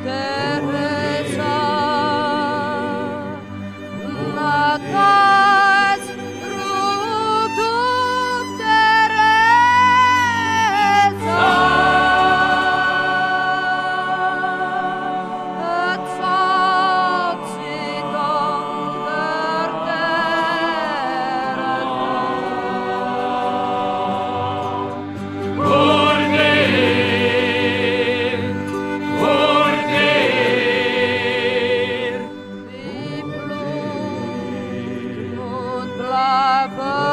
Teresa, Matar. Abba.